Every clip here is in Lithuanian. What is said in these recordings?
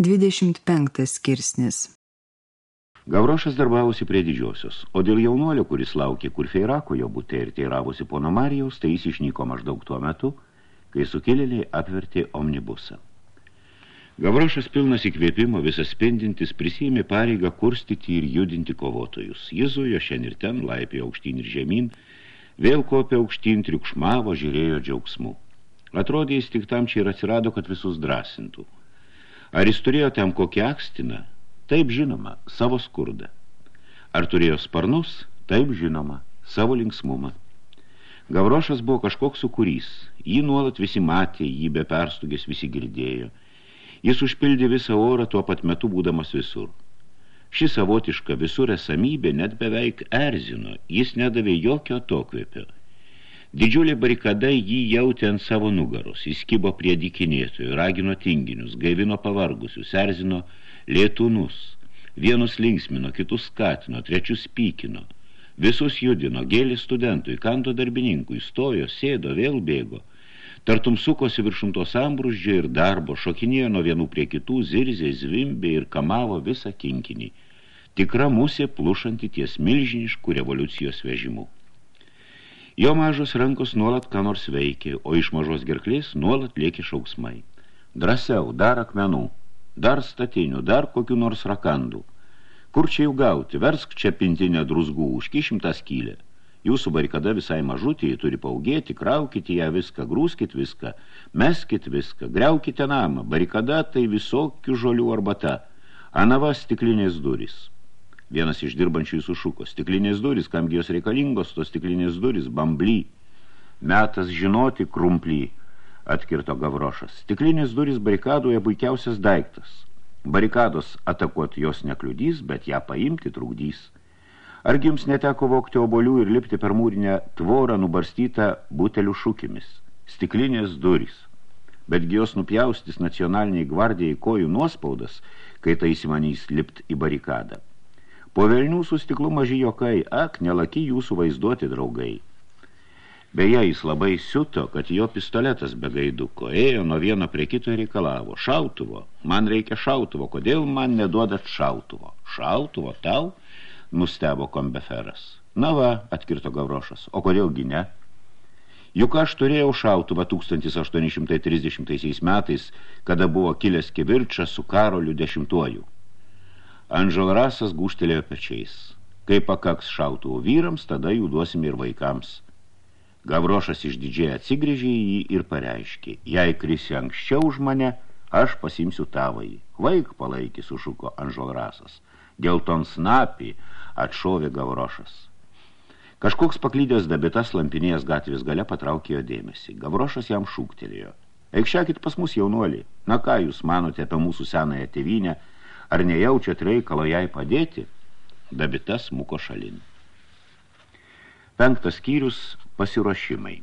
25 skirsnis Gavrošas darbavosi prie didžiosios, o dėl jaunuolio, kuris laukė kurfeirako jo būte ir teiravosi pono Marijaus, tai jis išnyko maždaug tuo metu, kai sukėlėliai apvertė omnibusą. Gavrošas pilnas įkvėpimo, visas spindintis, prisėmė pareigą kurstyti ir judinti kovotojus. Jis zujo šiandien ir ten, laipė aukštyn ir žemyn, vėl kopė aukštyn, triukšmavo, žiūrėjo džiaugsmu. Atrodė jis tik tam čia ir atsirado, kad visus drąsintų. Ar jis turėjo tam kokią akstiną? Taip žinoma, savo skurdą. Ar turėjo sparnus? Taip žinoma, savo linksmumą. Gavrošas buvo kažkoks sukūrys. Jį nuolat visi matė, jį be perstugės visi girdėjo. Jis užpildė visą orą tuo pat metu būdamas visur. Ši savotiška visur esamybė net beveik erzino, jis nedavė jokio atokvėpio. Didžiulė barikada jį jautė ant savo nugaros, įskibo prie dikinėtojų, ragino tinginius, gaivino pavargusius, erzino lėtūnus, vienus linksmino, kitus skatino, trečius pykino, visus judino, gėlį studentui, kanto darbininkui, stojo, sėdo, vėl bėgo, tartum sukosi viršum to sambrūždžio ir darbo, šokinėjo nuo vienų prie kitų, zirzė, zvimbė ir kamavo visą kinkinį, tikra musė plušanti ties milžiniškų revoliucijos vežimų. Jo mažos rankos nuolat ką nors veikė, o iš mažos gerklės nuolat lėkė šauksmai. Drąsiau, dar akmenų, dar statinių, dar kokių nors rakandų. Kur čia jų gauti? Versk čia pintinę drusgų, užkišim tą skylę. Jūsų barikada visai mažutė, turi paugėti, kraukite ją viską, grūskit viską, meskit viską, greukite namą. Barikada tai visokių žolių arbata. Anava stiklinės duris. Vienas iš dirbančių sušuko. Stiklinės duris, kamgi jos reikalingos, tos stiklinės duris, bambly. Metas žinoti krumplį, atkirto Gavrošas. Stiklinės duris barikadoje puikiausias daiktas. Barikados atakuoti jos nekliudys, bet ją paimti trukdys. Argi jums neteko vokti obolių ir lipti per mūrinę tvorą nubarstytą butelių šūkimis? Stiklinės duris. Betgi jos nupjaustys nacionaliniai gvardijai kojų nuospaudas, kai tai įsimanys lipt į barikadą. Po velnių su stiklu maži jokai, ak, nelaki jūsų vaizduoti draugai. Beje, jis labai siuto, kad jo pistoletas be gaiduko ėjo nuo vieno prie kito ir reikalavo. Šautuvo, man reikia šautuvo, kodėl man neduodat šautuvo? Šautuvo tau? Nustebo kombeferas. Na va, atkirto Gavrošas, o kodėlgi ne? Juk aš turėjau šautuvą 1830 metais, kada buvo kilęs kivirčas su Karoliu dešimtuoju. Anžel Rasas guštelėjo pečiais. Kai pakaks šautuvų vyrams, tada jų duosim ir vaikams. Gavrošas išdidžiai atsigrėžė į jį ir pareiškė, jei krisi anksčiau už mane, aš pasimsiu tavąjį. Vaik palaikį, sušuko Anžel Rasas. Gelton snapį atšovė Gavrošas. Kažkoks paklydęs dabitas lampinėjęs gatvės gale patraukėjo dėmesį. Gavrošas jam šūktelėjo. Eikščiakit pas mus jaunuolį. Na ką jūs manote apie mūsų senąją tėvynę, Ar nejaučiat reikalo jai padėti? Dabitas muko šalin. Penktas skyrius – pasiruošimai.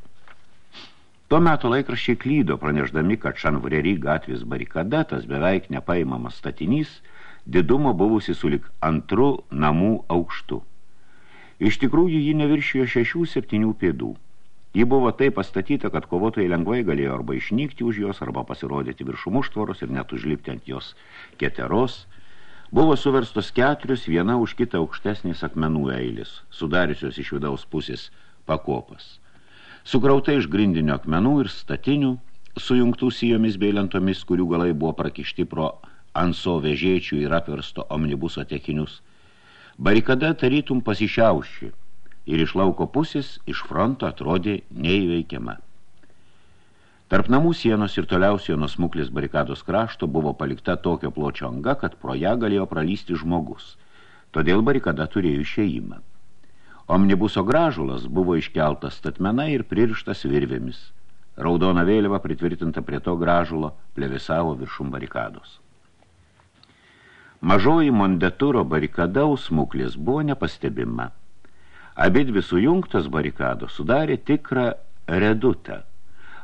Tuo metu laikraščiai klydo, praneždami, kad Šanvreri gatvės barikada, tas beveik nepaimamas statinys, didumo buvusi sulik antru namų aukštu. Iš tikrųjų, ji neviršijo šešių septynių pėdų. Ji buvo taip pastatyta, kad kovotojai lengvai galėjo arba išnykti už jos, arba pasirodyti viršum užtvoros ir net užlipti ant jos keteros – Buvo suverstos keturios viena už kitą aukštesnės akmenų eilis, sudariusios iš vidaus pusės pakopas. Sugrauta iš grindinio akmenų ir statinių, sujungtų sijomis bei lentomis, kurių galai buvo prakišti pro anso vežėčių ir apversto omnibuso tekinius. Barikada tarytum pasišiauši ir iš lauko pusės iš fronto atrodė neįveikiama. Tarp namų sienos ir toliausio nuo smuklės barikados krašto buvo palikta tokio pločio anga, kad pro ją galėjo pralysti žmogus. Todėl barikada turėjo išėjimą. Omnibuso gražulas buvo iškeltas statmena ir pririštas virvėmis. Raudona vėliava pritvirtinta prie to gražulo plevesavo viršum barikados. Mažoji Mondeturo barikada usmuklės buvo nepastebima. Abidvi sujungtos barikados sudarė tikrą redutą –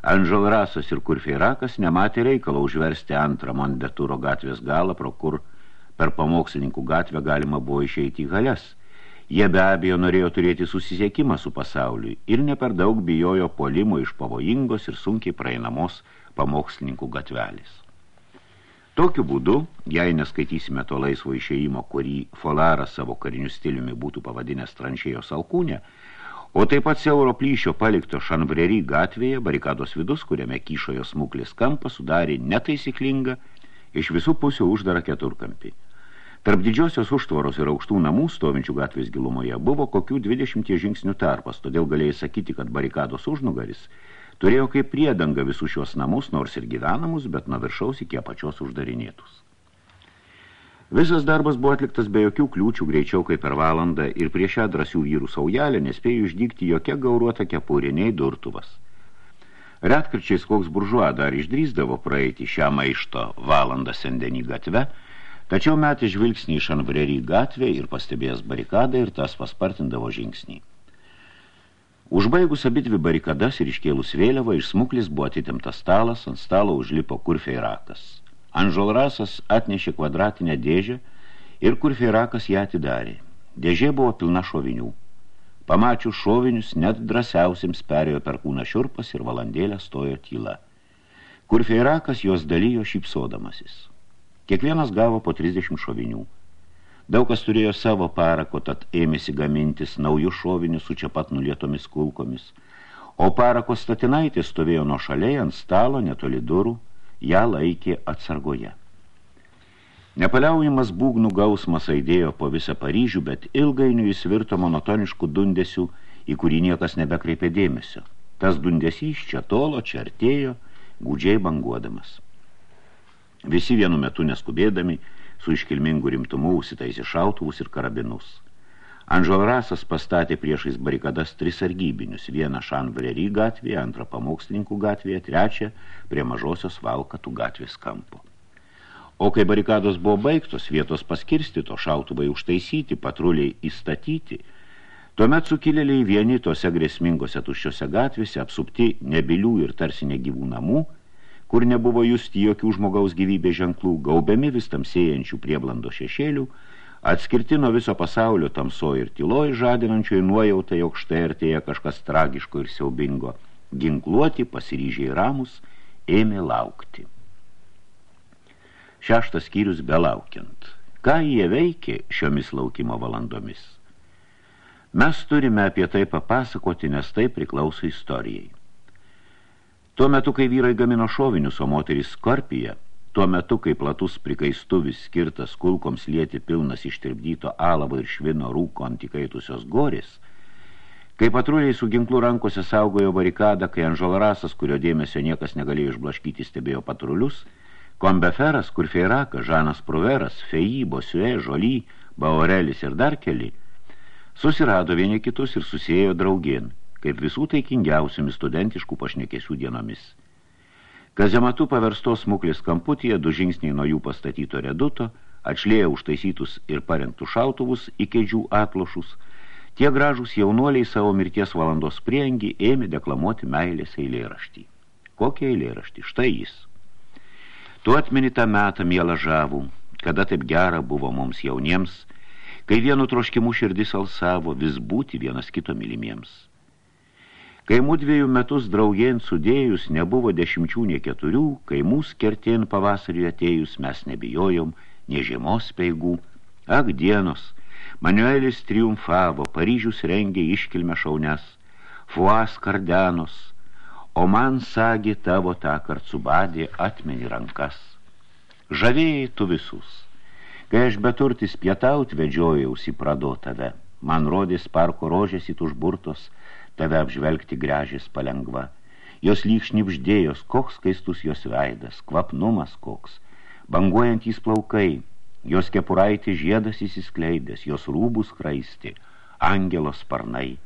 Anžel Rasas ir Kurfeirakas nematė reikalo užversti antrą Mondeturo gatvės galą, pro kur per pamokslininkų gatvę galima buvo išeiti į galias. Jie be abejo norėjo turėti susisiekimą su pasauliui ir ne per daug bijojo polimo iš pavojingos ir sunkiai praeinamos pamokslininkų gatvelės. Tokiu būdu, jei neskaitysime to laisvo išėjimo, kurį Folaras savo kariniu stiliumi būtų pavadinęs tranšėjos alkūnė, o taip pat siauro plyšio palikto Šanvrerį gatvėje, barikados vidus, kuriame kyšojo smuklis kampą, sudarė netaisyklingą, iš visų pusių uždarą keturkampį. Tarp didžiosios užtvaros ir aukštų namų, stovinčių gatvės gilumoje, buvo kokių 20 žingsnių tarpas, todėl galėjai sakyti, kad barikados užnugaris – Turėjo kaip priedanga visus šios namus, nors ir gyvenamus, bet nuo viršaus iki apačios uždarinėtus. Visas darbas buvo atliktas be jokių kliūčių greičiau kaip per valandą ir prieš šią drąsių vyrų saujelę nespėjo išdygti jokia gauruota kepuriniai durtuvas. Retkarčiais koks buržuo dar išdrįsdavo praeiti šią maišto valandą sendenį gatve, tačiau metė žvilgsnį iš anvrerį gatvę ir pastebėjęs barikadą ir tas paspartindavo žingsnį. Užbaigus abidvi barikadas ir iškėlus vėliavą, iš smuklis buvo atitimtas stalas, ant stalo užlipo kurfeirakas. Anžolrasas atnešė kvadratinę dėžę ir kurfeirakas ją atidarė. Dėžė buvo pilna šovinių. Pamačius šovinius, net drąsiausiems perėjo per kūną šiurpas ir valandėlę stojo tyla. Kurfeirakas jos dalyjo šypsodamasis. Kiekvienas gavo po 30 šovinių. Daug kas turėjo savo parako, tad ėmėsi gamintis naujų šovinių su čia pat nulietomis kulkomis. O parako statinaitė stovėjo nuo šaliai ant stalo netoli durų, ją laikė atsargoje. Nepaliaujamas būgnų gausmas aidėjo po visą Paryžių, bet ilgainiui jis virto monotoniškų dundesių, į kurį niekas nebekreipė dėmesio. Tas dundesys čia tolo, čia artėjo, gūdžiai banguodamas. Visi vienu metu neskubėdami, su iškilmingu rimtumu užsitaisė šautuvus ir karabinus. Anželrasas pastatė priešais barikadas tris sargybinius, vieną Šanvrerį gatvėje, antrą pamokslininkų gatvėje, trečią prie mažosios valkatų gatvės kampo. O kai barikados buvo baigtos, vietos paskirstyto, šautuvai užtaisyti, patruliai įstatyti, tuomet sukilėliai vieni tose grėsmingose tuščiose gatvėse, apsupti nebilių ir tarsi negyvų namų, kur nebuvo justi jokių žmogaus gyvybės ženklų, gaubiami vis tamsėjančių prieblando šešėlių, atskirti nuo viso pasaulio tamso ir tyloj žadinančioje nuojautai, jog štai artėja kažkas tragiško ir siaubingo, ginkluoti, pasiryžiai ramus, ėmė laukti. Šeštas skyrius belaukiant. Ką jie veikė šiomis laukimo valandomis? Mes turime apie tai papasakoti, nes tai priklauso istorijai. Tuo metu, kai vyrai gamino šovinius, o moteris skorpija, tuo metu, kai platus prikaistuvis skirtas kulkoms lieti pilnas ištirpdyto alavo ir švino rūko antikaitusios goris, kai patruliai su ginklu rankose saugojo barikadą, kai Anžolarasas, kurio dėmesio niekas negalėjo išblaškyti, stebėjo patrulius, Kombeferas, Kurfeirakas, Žanas Pruveras, Feji, Bosiue, Žoly, Baorelis ir dar keli, susirado vieni kitus ir susėjo draugien – kaip visų taikingiausiomis studentiškų pašnekėsių dienomis. Kazematu paverstos smuklis kamputyje, du žingsniai nuo jų pastatyto reduto, atšlėję užtaisytus ir parengtus šautuvus į kėdžių atlošus, tie gražūs jaunuoliai savo mirties valandos priengi ėmė deklamuoti meilės eilėraštį. Kokie eilėraštį? Štai jis. Tu atmeni tą metą, mielą žavų, kada taip gera buvo mums jauniems, kai vienu troškimu širdis alsavo vis būti vienas kito mylimiems. Kai mūdviejų metus draugien sudėjus nebuvo dešimčių nie keturių, kai mūsų kertien pavasarį atėjus mes nebijojom, nie žiemos peigų. Ak dienos, Manuelis triumfavo, Paryžius rengė iškilmę šaunes, Fuas kardenos, o man sagi tavo tą kart subadė atmeni rankas. Žavėjai tu visus. Kai aš beturtis pietaut vedžiojausi prado tave, man rodės parko rožės it užburtos, tave apžvelgti grežės palengva. Jos lyg šnipždėjos, koks skaistus jos veidas, kvapnumas koks, banguojantys plaukai, jos kepuraitė žiedas įsiskleidęs, jos rūbus kraisti, angelos sparnai.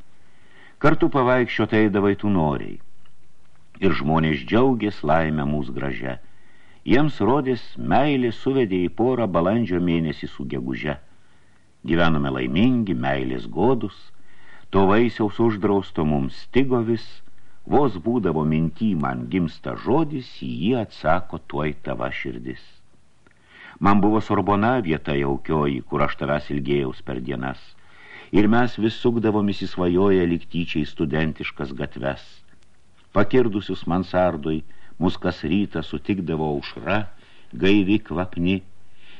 Kartu pavaikščiot eidavai tu noriai. Ir žmonės džiaugės laimę mūsų gražia. Jiems rodės meilė suvedė į porą balandžio mėnesį su geguže. Gyvenome laimingi, meilės godus – To vaisiaus uždrausto mums stigo vis, vos būdavo mintį man gimsta žodis, į jį atsako tuoj tava širdis. Man buvo Sorbona vieta jaukioji, kur aš tavęs ilgėjaus per dienas, ir mes vis sukdavomis įsvajoję liktyčiai studentiškas gatves. Pakirdusius mansardui, mus kas rytą sutikdavo aušra, gaivi kvapni,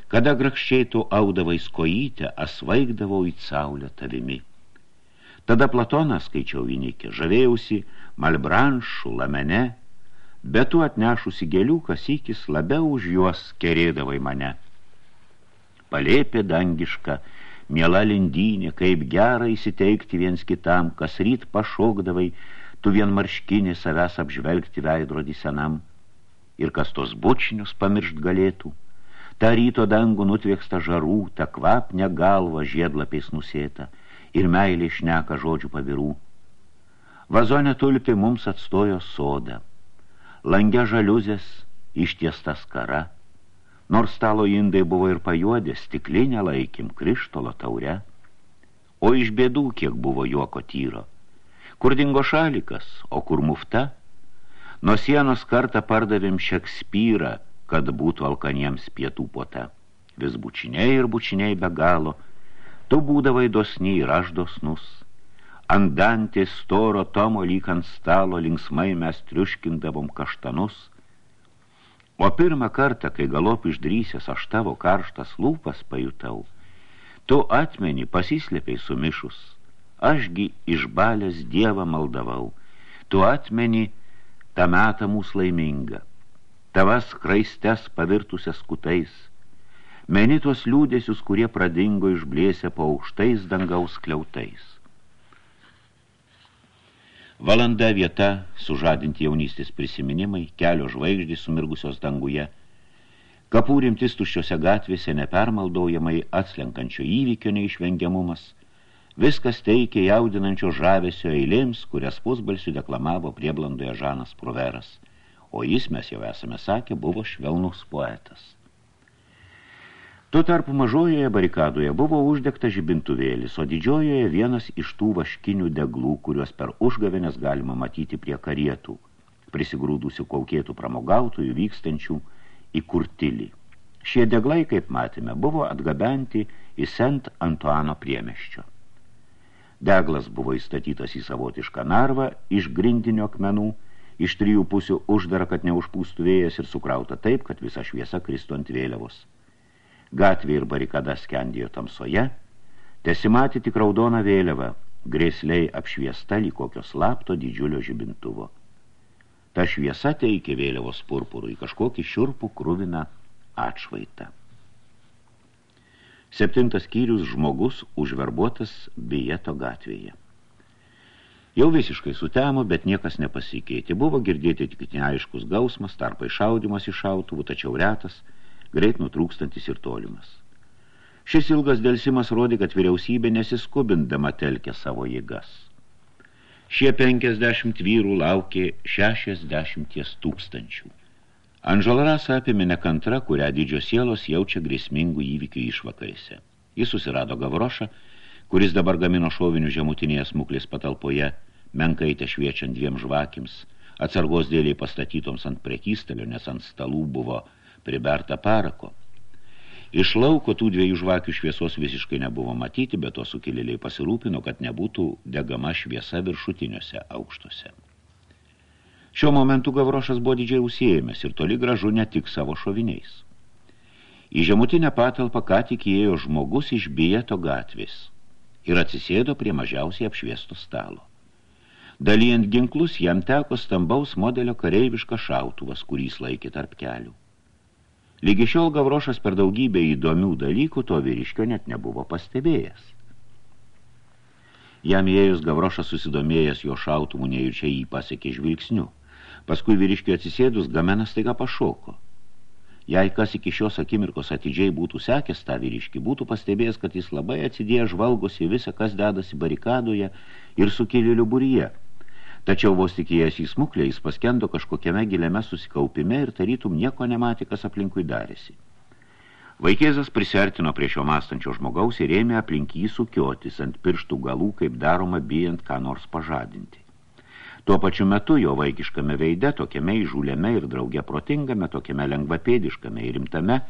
kada grakščiai tu audavai skojytę, asvaigdavau į saulę tavimi. Tada Platoną skaičiau įnikė, žavėjausi Malbranšų lamene, bet tu atnešusi gėlių kasykis labiau už juos kerėdavai mane. Palėpė dangiška, miela lindynė, kaip gera įsiteikti viens kitam, kas ryt pašokdavai, tu vien marškinį savęs apžvelgti veidrodį senam, ir kas tos bučinius pamiršt galėtų. Ta ryto dangų nutvėksta žarų, ta kvapne galva žiedlapiais nusėta, ir meilė šneka žodžių pavirų. Vazonė tulpė mums atstojo sodą, lange žaliuzės ištiesta skara, nors stalo indai buvo ir pajuodė, stiklinę laikim krištolo taure, o iš bėdų kiek buvo juoko tyro. Kur dingo šalikas, o kur mufta? Nuo sienos kartą pardavėm Šekspyrą, kad būtų alkaniems pietų puota. Vis bučiniai ir bučiniai be galo, tu būdavai dosniai ir aš dosnus. Ant dantės storo tomo lyg ant stalo linksmai mes triuškindavom kaštanus. O pirmą kartą, kai galop išdrysęs aš tavo karštas lūpas pajutau, tu atmeni pasislėpiai sumišus, ašgi išbalęs dievą maldavau, tu atmeni tą metą mūsų laimingą, tavas kraistes pavirtusias kutais, meni tuos liūdėsius, kurie pradingo išblėsę po aukštais dangaus kliautais. Valanda vieta, sužadinti jaunystės prisiminimai, kelio žvaigždės sumirgusios danguje, kapų rimtis tuščiose gatvėse nepermaldaujamai atslenkančio įvykio neišvengiamumas, viskas teikė jaudinančio žavesio eilėms, kurias pusbalsių deklamavo prieblandoje Žanas Proveras, o jis, mes jau esame sakę, buvo švelnus poetas. Tuo tarpu mažojoje barikadoje buvo uždegta žibintuvėlis, o didžiojoje vienas iš tų vaškinių deglų, kuriuos per užgavenės galima matyti prie karietų, prisigrūdusių kaukėtų pramogautojų vykstančių į kurtilį. Šie deglai, kaip matėme, buvo atgabenti į Sent Antuano priemeščio. Deglas buvo įstatytas į savotišką narvą iš grindinio akmenų, iš trijų pusių uždara, kad neužpūstų vėjas ir sukrauta taip, kad visa šviesa kristų ant vėliavos. Gatvė ir barikada skendėjo tamsoje, tesimatė tik raudona vėliava, grėsliai apšviesta lyg kokio slapto didžiulio žibintuvo. Ta šviesa teikė vėliavos purpurui kažkokį šiurpų kruviną atšvaitą. Septintas skyrius žmogus užverbuotas Bijeto gatvėje. Jau visiškai sutemo, bet niekas nepasikeitė. Buvo girdėti tik neaiškus gausmas, tarpai šaudimas iš šautuvų, tačiau retas – greit nutrūkstantis ir tolimas. Šis ilgas dėlsimas rodė, kad vyriausybė nesiskubindama telkė savo jėgas. Šie penkiasdešimt vyrų laukė šešiasdešimties tūkstančių. Anžolarasa apėmė nekantra, kurią didžios sielos jaučia grėsmingų įvykių išvakaise. Jis susirado Gavrošą, kuris dabar gamino šovinių žemutinėje smuklės patalpoje, menkaitę šviečiant dviem žvakims, atsargos dėliai pastatytoms ant prekystalio, nes ant stalų buvo priberta parako. Iš lauko tų dviejų žvakių šviesos visiškai nebuvo matyti, bet to sukilėliai pasirūpino, kad nebūtų degama šviesa viršutiniuose aukštuose. Šiuo momentu Gavrošas buvo didžiai užsiėmęs ir toli gražu ne tik savo šoviniais. Į žemutinę patalpą ką tik įėjo žmogus iš Bijeto gatvės ir atsisėdo prie mažiausiai apšviesto stalo. Dalijant ginklus, jam teko stambaus modelio kareiviškas šautuvas, kurį laikė tarp kelių. Lygi šiol Gavrošas per daugybę įdomių dalykų to vyriškio net nebuvo pastebėjęs. Jam įėjus Gavrošas susidomėjęs jo šautumų nejučia jį pasiekė žvilgsniu. Paskui vyriškio atsisėdus Gamenas taiga pašoko. Jei kas iki šios akimirkos atidžiai būtų sekęs tą vyriškį, būtų pastebėjęs, kad jis labai atsidėjo žvalgosi visą, kas dedasi barikadoje ir sukėlėlių buryje – Tačiau vos tikėjęs į smuklę, jis paskendo kažkokiame giliame susikaupime ir tarytum nieko nematė, kas aplinkui darėsi. Vaikėzas prisertino prie šio mąstančio žmogaus ir ėmė aplink jį sukiotis ant pirštų galų, kaip daroma bijant ką nors pažadinti. Tuo pačiu metu jo vaikiškame veide, tokiame įžūlėme ir drauge protingame, tokiame lengvapėdiškame ir rimtame,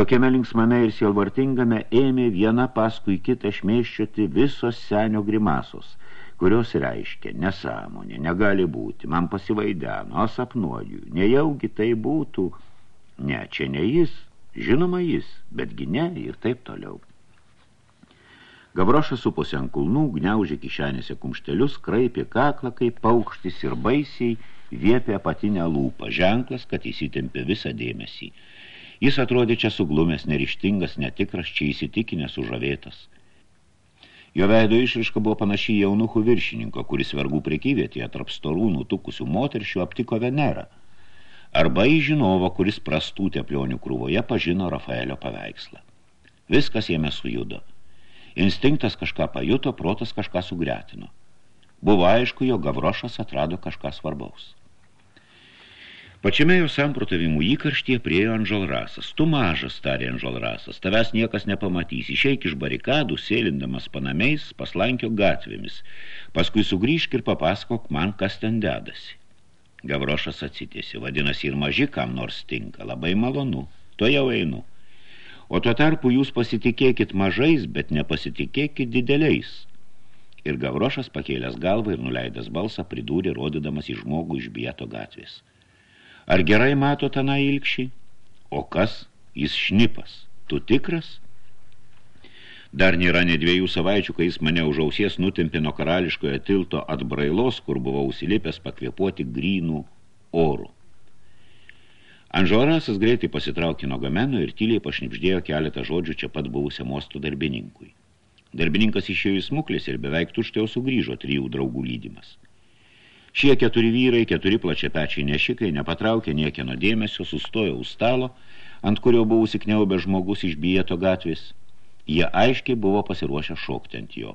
tokiame linksmame ir sielvartingame ėmė viena paskui kitą šmeiščioti visos senio grimasos – kurios reiškia nesąmonė, negali būti, man pasivaideno, o sapnuoju, nejaugi tai būtų. Ne, čia ne jis, žinoma jis, betgi ne ir taip toliau. Gavrošas suposi ant kulnų, gniaužė kišenėse kumštelius, kraipė kaklą kaip paukštis ir baisiai viepė apatinę lūpą, ženklas, kad įsitempė visą dėmesį. Jis atrodė čia suglumęs, nerištingas, netikras, čia įsitikinęs, sužavėtas. Jo veido išriška buvo panašiai jaunuchų viršininko, kuris vergų prekyvietėje tarp storų nutukusių moteršių aptiko Venerą. Arba į žinovą, kuris prastūtė plionių krūvoje pažino Rafaelio paveikslą. Viskas jame sujudo. Instinktas kažką pajuto, protas kažką sugretino. Buvo aišku, jo Gavrošas atrado kažką svarbaus. Pačiame jo samprotavimų įkarštyje priejo Anžalrasas. Tu mažas, tarė Anžalrasas, tavęs niekas nepamatys. Išeik iš barikadų, sėlindamas panamiais, paslankio gatvėmis. Paskui sugrįžk ir papasakok man, kas ten dedasi. Gavrošas atsitėsi, vadinasi ir maži kam nors tinka, labai malonu, to jau einu. O tuo tarpu jūs pasitikėkit mažais, bet nepasitikėkit dideliais. Ir Gavrošas pakėlęs galvą ir nuleidęs balsą pridūrė, rodydamas į žmogų iš bieto gatvės. Ar gerai mato tą ilgšį? O kas? Jis šnipas. Tu tikras? Dar nėra ne dviejų savaičių, kai jis mane už ausies nutempė nuo karališkoje tilto atbrailos, kur buvau užsilipęs pakvėpuoti grynų orų. Anžorasas greitai pasitraukė nuo gameno ir tyliai pašnipždėjo keletą žodžių čia pat buvusiam uostų darbininkui. Darbininkas išėjo į smuklis ir beveik tuštėjo sugrįžo trijų draugų lydimas. Šie keturi vyrai, keturi plačiapečiai nešikai, nepatraukė niekieno dėmesio, sustojo už stalo, ant kurio buvo užsikniaubę žmogus iš bieto gatvės. Jie aiškiai buvo pasiruošę šokti ant jo.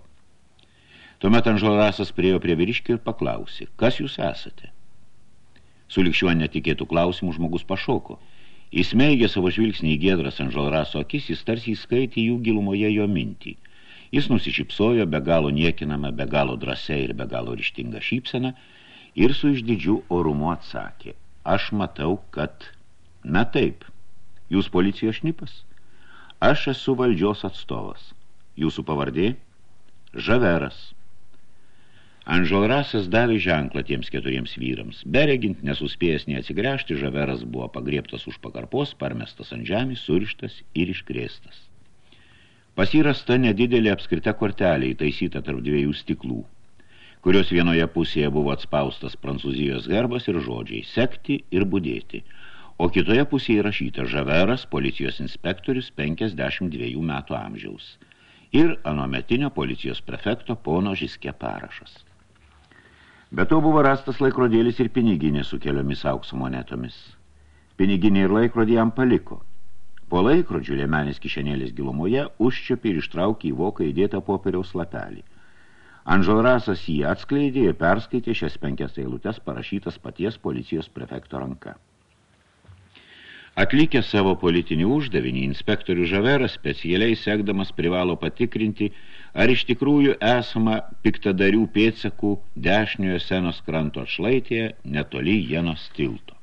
Tuomet Anželrasas priejo prie vyriškį ir paklausė, kas jūs esate? Sulikščiuo netikėtų klausimų žmogus pašoko. Įsmeigė savo žvilgsnį į giedras Anželraso akis, jis tarsi įskaitė jų gilumoje jo mintį. Jis nusišypsojo be galo niekinamą, be galo drąsiai ir be galo ryštingą šypseną, ir su išdidžiu orumu atsakė, aš matau, kad, na taip, jūs policijos šnipas, aš esu valdžios atstovas, jūsų pavardė Žaveras. Anželrasas davė ženklą tiems keturiems vyrams. Beregint, nesuspėjęs neatsigręžti, Žaveras buvo pagriebtas už pakarpos, parmestas ant žemės, surištas ir iškrėstas. Pasirasta nedidelė apskrita kortelė įtaisyta tarp dviejų stiklų kurios vienoje pusėje buvo atspaustas prancūzijos herbas ir žodžiai sekti ir budėti, o kitoje pusėje įrašyta žaveras, policijos inspektorius 52 metų amžiaus ir anometinio policijos prefekto pono Žiske parašas. Be to buvo rastas laikrodėlis ir piniginė su keliomis aukso monetomis. Piniginė ir laikrodį jam paliko. Po laikrodžių lėmenis kišenėlės gilumoje užčiopė ir ištraukė į voką įdėtą popieriaus lapelį. Anželrasas jį atskleidė ir perskaitė šias penkias eilutes parašytas paties policijos prefekto ranka. Atlikę savo politinį uždavinį, inspektorių Žaveras specialiai sekdamas privalo patikrinti, ar iš tikrųjų esama piktadarių pėdsakų dešiniojo senos kranto atšlaitėje netoli Jenos tilto.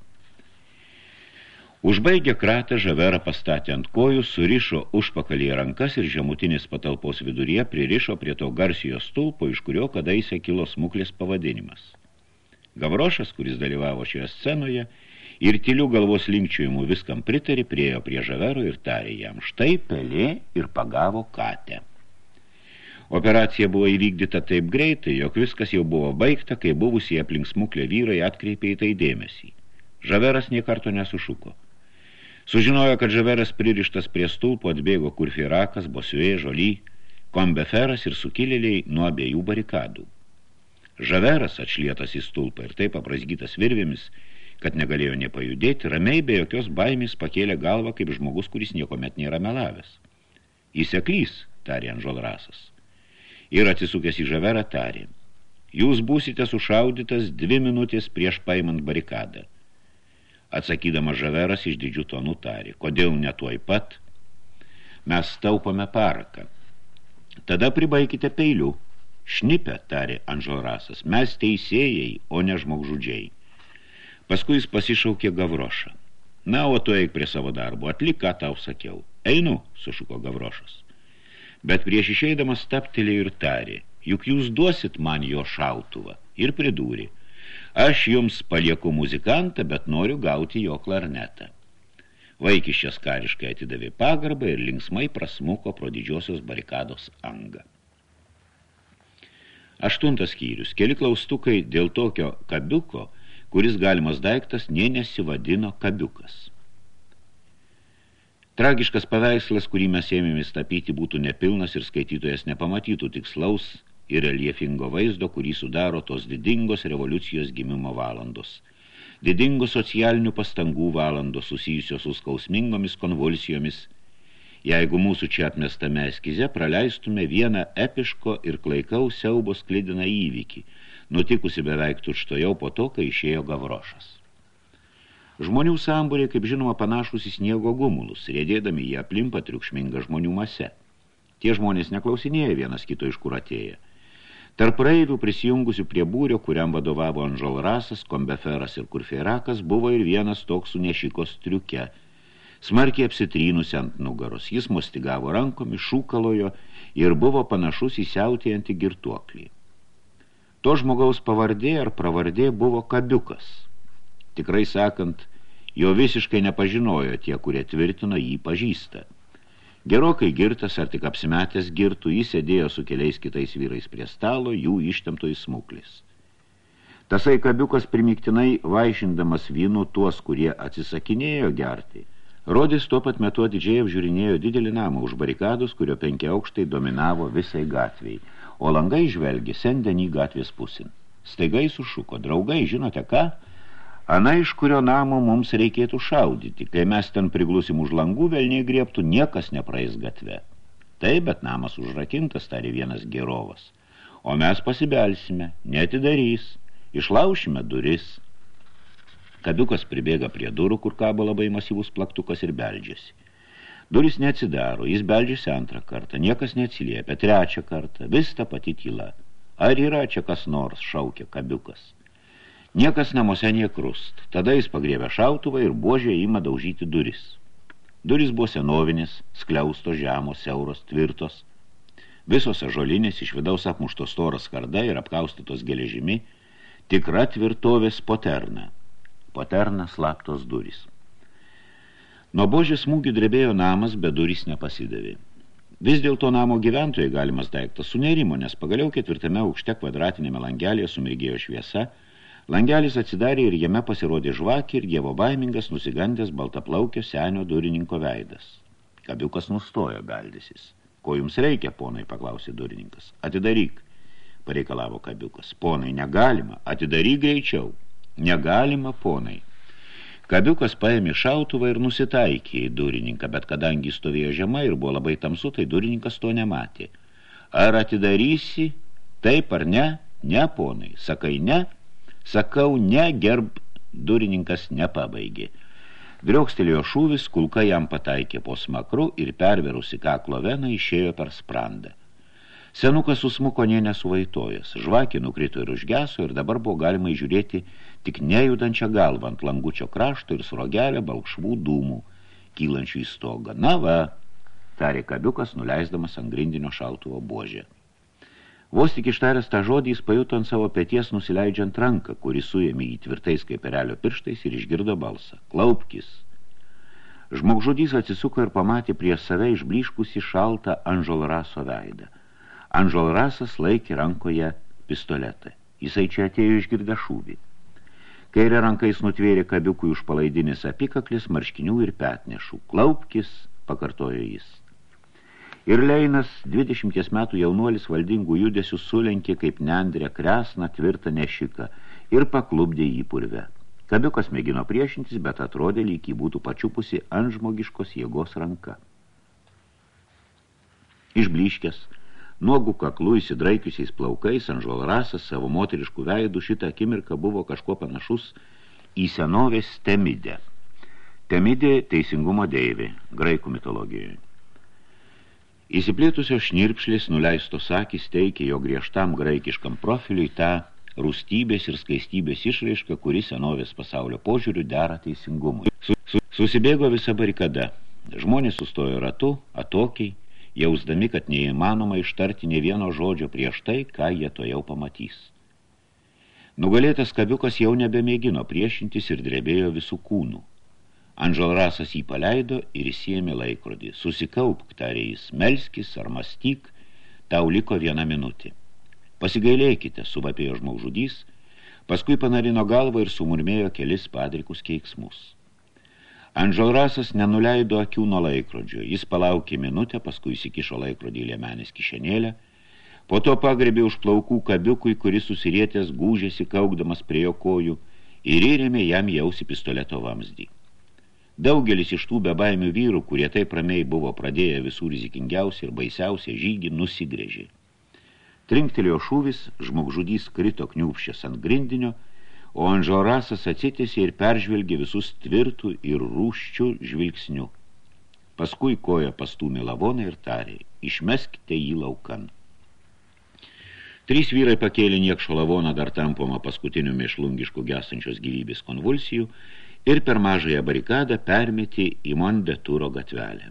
Užbaigę kratą, žaverą pastatė ant kojų, surišo užpakalį rankas ir žemutinės patalpos viduryje pririšo prie to garsijo stulpo, iš kurio kadaise kilo smuklės pavadinimas. Gavrošas, kuris dalyvavo šioje scenoje, ir tylių galvos linkčiojimų viskam pritarė, priejo prie žavero ir tarė jam, štai pelė ir pagavo katę. Operacija buvo įvykdyta taip greitai, jog viskas jau buvo baigta, kai buvusiai aplink smuklę vyrai atkreipė į tai dėmesį. Žaveras niekarto nesušuko. Sužinojo, kad žaveras pririštas prie stulpo atbėgo kurfirakas, bosiuė, žoly, kombeferas ir sukilėliai nuo abiejų barikadų. Žaveras atšlietas į stulpą ir taip aprazgytas virvėmis, kad negalėjo nepajudėti, ramiai be jokios baimės pakėlė galvą kaip žmogus, kuris niekomet nėra melavęs. Įseklys, tarė Anžolrasas. Ir atsisukęs į žaverą tarė, jūs būsite sušaudytas dvi minutės prieš paimant barikadą. Atsakydama žaveras iš didžių tonų tarė, kodėl ne tuoj pat? Mes taupome paraką. Tada pribaikite peilių. Šnipė, tarė Anželrasas, mes teisėjai, o ne žmogžudžiai. Paskui jis pasišaukė Gavrošą. Na, o tu eik prie savo darbo, atlik, ką tau sakiau. Einu, sušuko Gavrošas. Bet prieš išeidamas taptelė ir tarė, juk jūs duosit man jo šautuvą. Ir pridūrė, Aš jums palieku muzikantą, bet noriu gauti jo klarnetą. Vaikiščias kariškai atidavė pagarbą ir linksmai prasmuko pro didžiosios barikados angą. Aštuntas skyrius. Keli klaustukai dėl tokio kabiuko, kuris galimas daiktas nė nesivadino kabiukas. Tragiškas paveikslas, kurį mes ėmėmės tapyti, būtų nepilnas ir skaitytojas nepamatytų tikslaus ir reliefingo vaizdo, kurį sudaro tos didingos revoliucijos gimimo valandos – didingų socialinių pastangų valandos susijusios su skausmingomis konvulsijomis, jeigu mūsų čia atmestame eskize praleistume vieną epiško ir klaikaus siaubo sklidiną įvykį, nutikusi beveik tučtojau po to, kai išėjo gavrošas. Žmonių sambūriai, kaip žinoma, panašus į sniego gumulus, rėdėdami jie aplimpa triukšmingą žmonių mase. Tie žmonės neklausinėja vienas kito iš kur atėję. Tarp praeivių prisijungusių prie būrio, kuriam vadovavo Anžolrasas, Kombeferas ir Kurfeirakas, buvo ir vienas toks sunešikos triuke. Smarkiai apsitrynusi ant nugaros, jis mustigavo rankomis, šūkalojo ir buvo panašus į siautėjantį girtuoklį. To žmogaus pavardė ar pravardė buvo kabiukas. Tikrai sakant, jo visiškai nepažinojo tie, kurie tvirtino jį pažįsta. Gerokai girtas ar tik apsimetęs girtų, jis sėdėjo su keliais kitais vyrais prie stalo, jų ištemto į smuklis. Tasai kabiukas primiktinai vaišindamas vynų tuos, kurie atsisakinėjo gerti. Rodis tuo pat metu atidžiai apžiūrinėjo didelį namą už barikados, kurio penki aukštai dominavo visai gatviai, o langai žvelgi sendenį gatvės pusin. Staigai sušuko, draugai, žinote ką? Ana, iš kurio namo mums reikėtų šaudyti, kai mes ten priglusim už langų, velniai griebtų, niekas nepraeis gatve. Taip, bet namas užrakintas, tari vienas gerovas. O mes pasibelsime, netidarys, išlaušime duris. Kabiukas pribėga prie durų, kur kabo labai masyvus plaktukas ir beldžiasi. Duris neatsidaro, jis beldžiasi antrą kartą, niekas neatsiliepia, trečią kartą, vis ta pati tyla. Ar yra čia kas nors, šaukia kabiukas. Niekas namuose niekrust. Tada jis pagriebė šautuvą ir buožė ima daužyti duris. Duris buvo senovinės, skliausto žemos, siauros, tvirtos. Visos ažolinės iš vidaus apmuštos storas karda ir apkaustytos geležimi, tikra tvirtovės poterna. Poterna slaptos duris. Nuo božės smūgių drebėjo namas, bet durys nepasidavė. Vis dėlto namo gyventojai galimas daiktas sunerimo, nes pagaliau ketvirtame aukšte kvadratinėme langelėje sumirgėjo šviesa – Langelis atsidarė ir jame pasirodė žvakį ir dievo baimingas nusigandęs baltaplaukio senio durininko veidas. Kabiukas nustojo beldysis. Ko jums reikia, ponai, paklausė durininkas. Atidaryk, pareikalavo kabiukas. Ponai, negalima, atidaryk greičiau. Negalima, ponai. Kabiukas paėmė šautuvą ir nusitaikė į durininką, bet kadangi stovėjo žema ir buvo labai tamsu, tai durininkas to nematė. Ar atidarysi? Taip ar ne? Ne, ponai. Sakai ne? Sakau, ne, gerb durininkas nepabaigė. Driokstelėjo šūvis, kulka jam pataikė po smakru ir perverusi kaklo veną išėjo per sprandą. Senukas susmuko nė nesuvaitojęs, žvakė nukrito ir užgeso ir dabar buvo galima įžiūrėti tik nejudančią galvą ant langučio krašto ir srogelę balkšvų dūmų, kylančių į stogą. Na va, tarė kabiukas, nuleisdamas ant grindinio šaltuvo buožę. Vos tik ištaręs tą žodį, jis pajuto ant savo pėties nusileidžiant ranką, kuris suėmė jį tvirtais kaip perelio pirštais ir išgirdo balsą. Klaupkis. Žmogžudys atsisuko ir pamatė prie save išbliškusi šaltą Anžolraso veidą. Anžolrasas laikė rankoje pistoletą. Jisai čia atėjo išgirdę šūvį. Kairė rankais nutvėrė kabiukui už palaidinis apikaklis, marškinių ir petnešų. Klaupkis, pakartojo jis. Ir Leinas, 20 metų jaunuolis valdingų judesių, sulenkė kaip nendrė kresną tvirtą nešiką ir paklubdė jį purve. Kabiukas mėgino priešintis, bet atrodė lyg jį būtų pačiupusi ant žmogiškos jėgos ranka. Išbliškęs, nuogų kaklų įsidraikiusiais plaukais, Anžolrasas savo moteriškų veidų šitą akimirką buvo kažkuo panašus į senovės Temidę. Temidė teisingumo deivė, graikų mitologijoje. Įsiplėtusios šnirpšlės nuleistos akis teikė jo griežtam graikiškam profiliui tą rūstybės ir skaistybės išraišką, kuri senovės pasaulio požiūrių dera teisingumui. Su, su, susibėgo visa barikada. Žmonės sustojo ratu, atokiai, jausdami, kad neįmanoma ištarti ne vieno žodžio prieš tai, ką jie to jau pamatys. Nugalėtas kabiukas jau nebemėgino priešintis ir drebėjo visų kūnų. Anželrasas jį paleido ir įsiėmė laikrodį. Susikaupk, tarė jis, melskis ar mastyk, tau liko viena minutė. Pasigailėkite, suvapėjo žmogžudys, paskui panarino galvą ir sumurmėjo kelis padrikus keiksmus. Anželrasas nenuleido akių nuo laikrodžio. Jis palaukė minutę, paskui įsikišo laikrodį į lėmenės kišenėlę, po to pagrebė už plaukų kabiukui, kuris susirietęs gūžėsi kaukdamas prie jo kojų ir įrėmė jam jausi pistoleto vamzdį. Daugelis iš tų bebaimių vyrų, kurie taip ramiai buvo pradėję visų rizikingiausią ir baisiausią žygį, nusigrėžė. Trinktelėjo šūvis, žmogžudys krito kniūpščias ant grindinio, o Anžorasas atsitėsi ir peržvelgė visus tvirtų ir rūščių žvilgsnių. Paskui koja pastūmė lavoną ir tarė, išmeskite jį laukan. Trys vyrai pakėlė niekšo lavoną dar tampomą paskutinių mėšlungiškų gesančios gyvybės konvulsijų ir per mažąją barikadą permetė į Mondetūro gatvelę.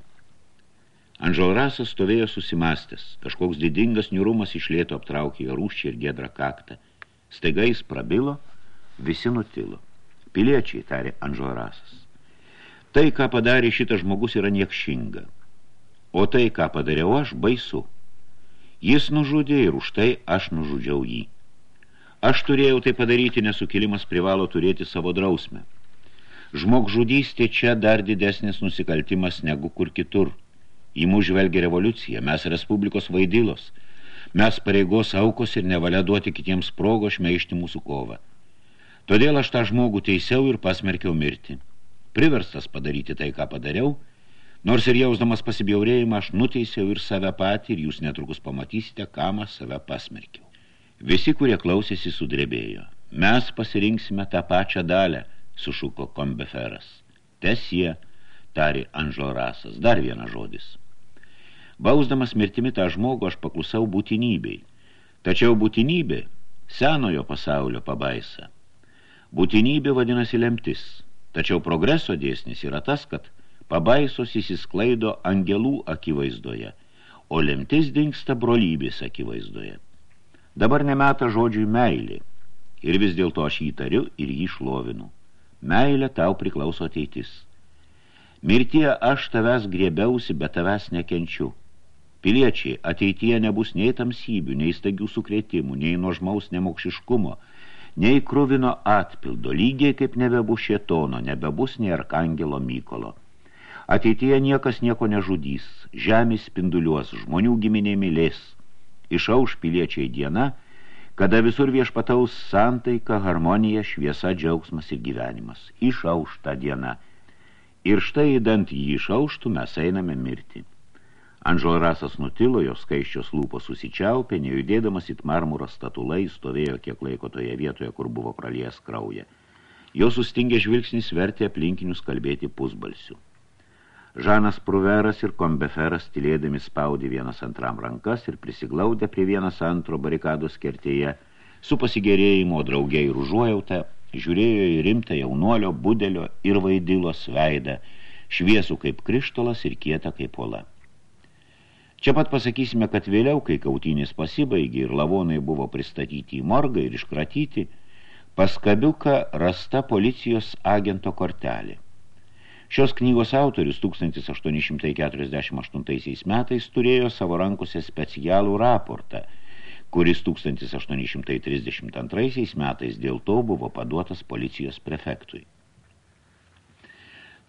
Anželrasas stovėjo susimastęs, kažkoks didingas niurumas išlėto aptraukė jo rūščią ir gedrą kaktą. Staiga jis prabilo, visi nutilo. Piliečiai, tarė Anželrasas. Tai, ką padarė šitas žmogus, yra niekšinga. O tai, ką padariau aš, baisu. Jis nužudė ir už tai aš nužudžiau jį. Aš turėjau tai padaryti, nes sukilimas privalo turėti savo drausmę. Žmogžudystė čia dar didesnis nusikaltimas negu kur kitur. Į mūsų žvelgia revoliucija, mes Respublikos vaidilos. Mes pareigos aukos ir nevalia duoti kitiems progo šmeišti mūsų kovą. Todėl aš tą žmogų teisiau ir pasmerkiau mirti. Priverstas padaryti tai, ką padariau, nors ir jausdamas pasibjaurėjimą aš nuteisiau ir save patį ir jūs netrukus pamatysite, kam aš save pasmerkiau. Visi, kurie klausėsi, sudrebėjo. Mes pasirinksime tą pačią dalę – sušuko kombeferas. Tesie, tari Anžorasas, dar vienas žodis. Bausdamas mirtimi tą žmogų aš paklusau būtinybei, tačiau būtinybė senojo pasaulio pabaisa. Būtinybė vadinasi lemtis, tačiau progreso dėsnis yra tas, kad pabaisos įsisklaido angelų akivaizdoje, o lemtis dingsta brolybės akivaizdoje. Dabar nemeta žodžiui meilė, ir vis dėlto aš jį tariu ir jį šlovinu. Meilė tau priklauso ateitis. Mirtie aš tavęs griebiausi, bet tavęs nekenčiu. Piliečiai, ateityje nebus nei tamsybių, nei stagių sukrėtimų, nei nuožmaus nemokšiškumo, nei kruvino atpildo, lygiai kaip nebebus šėtono, nebebus nei arkangelo Mykolo. Ateityje niekas nieko nežudys, žemės spinduliuos, žmonių giminė mylės. Išauš piliečiai diena – kada visur viešpataus santaika, harmonija, šviesa, džiaugsmas ir gyvenimas. Išaušta diena. Ir štai, įdant jį išauštų, mes einame mirti. Anželrasas nutilo, jos skaiščios lūpos susičiaupė, nejudėdamas it marmuro statulai, stovėjo kiek laiko toje vietoje, kur buvo pralies krauja. Jo sustingė žvilgsnis vertė aplinkinius kalbėti pusbalsių. Žanas Pruveras ir Kombeferas tylėdami spaudė vienas antram rankas ir prisiglaudę prie vienas antro barikados kertėje, su pasigėrėjimo draugiai ir užuojautą, žiūrėjo į rimtą jaunuolio, budelio ir vaidilos veidą, šviesų kaip krištolas ir kietą kaip ola. Čia pat pasakysime, kad vėliau, kai kautynės pasibaigė ir lavonai buvo pristatyti į morgą ir iškratyti, pas kabiuką rasta policijos agento kortelė. Šios knygos autorius 1848 metais turėjo savo rankose specialų raportą, kuris 1832 metais dėl to buvo paduotas policijos prefektui.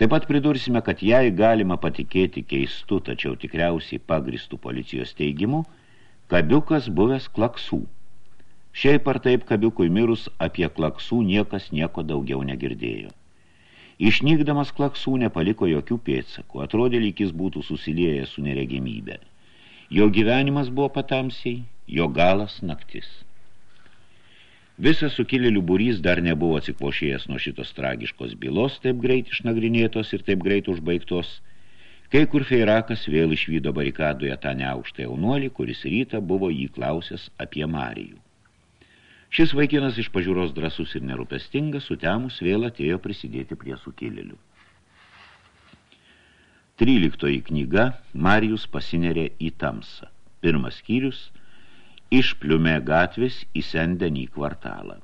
Taip pat pridursime, kad jai galima patikėti keistu, tačiau tikriausiai pagristų policijos teigimu, kabiukas buvęs klaksų. Šiaip ar taip kabiukui mirus apie klaksų niekas nieko daugiau negirdėjo. Išnykdamas klaksų nepaliko jokių pėdsakų, atrodė lyg jis būtų susilieję su neregimybė. Jo gyvenimas buvo patamsiai, jo galas naktis. Visas sukilėlių būrys dar nebuvo atsikvošėjęs nuo šitos tragiškos bylos, taip greit išnagrinėtos ir taip greit užbaigtos, kai kur Feirakas vėl išvydo barikadoje tą neaukštą jaunuolį, kuris rytą buvo jį klausęs apie Marijų. Šis vaikinas iš pažiūros drasus ir nerūpestingas, sutemus vėl atėjo prisidėti prie sukilėlių. 13 knyga Marijus pasinerė į tamsą. Pirmas skyrius – iš pliume gatvės į sendenį kvartalą.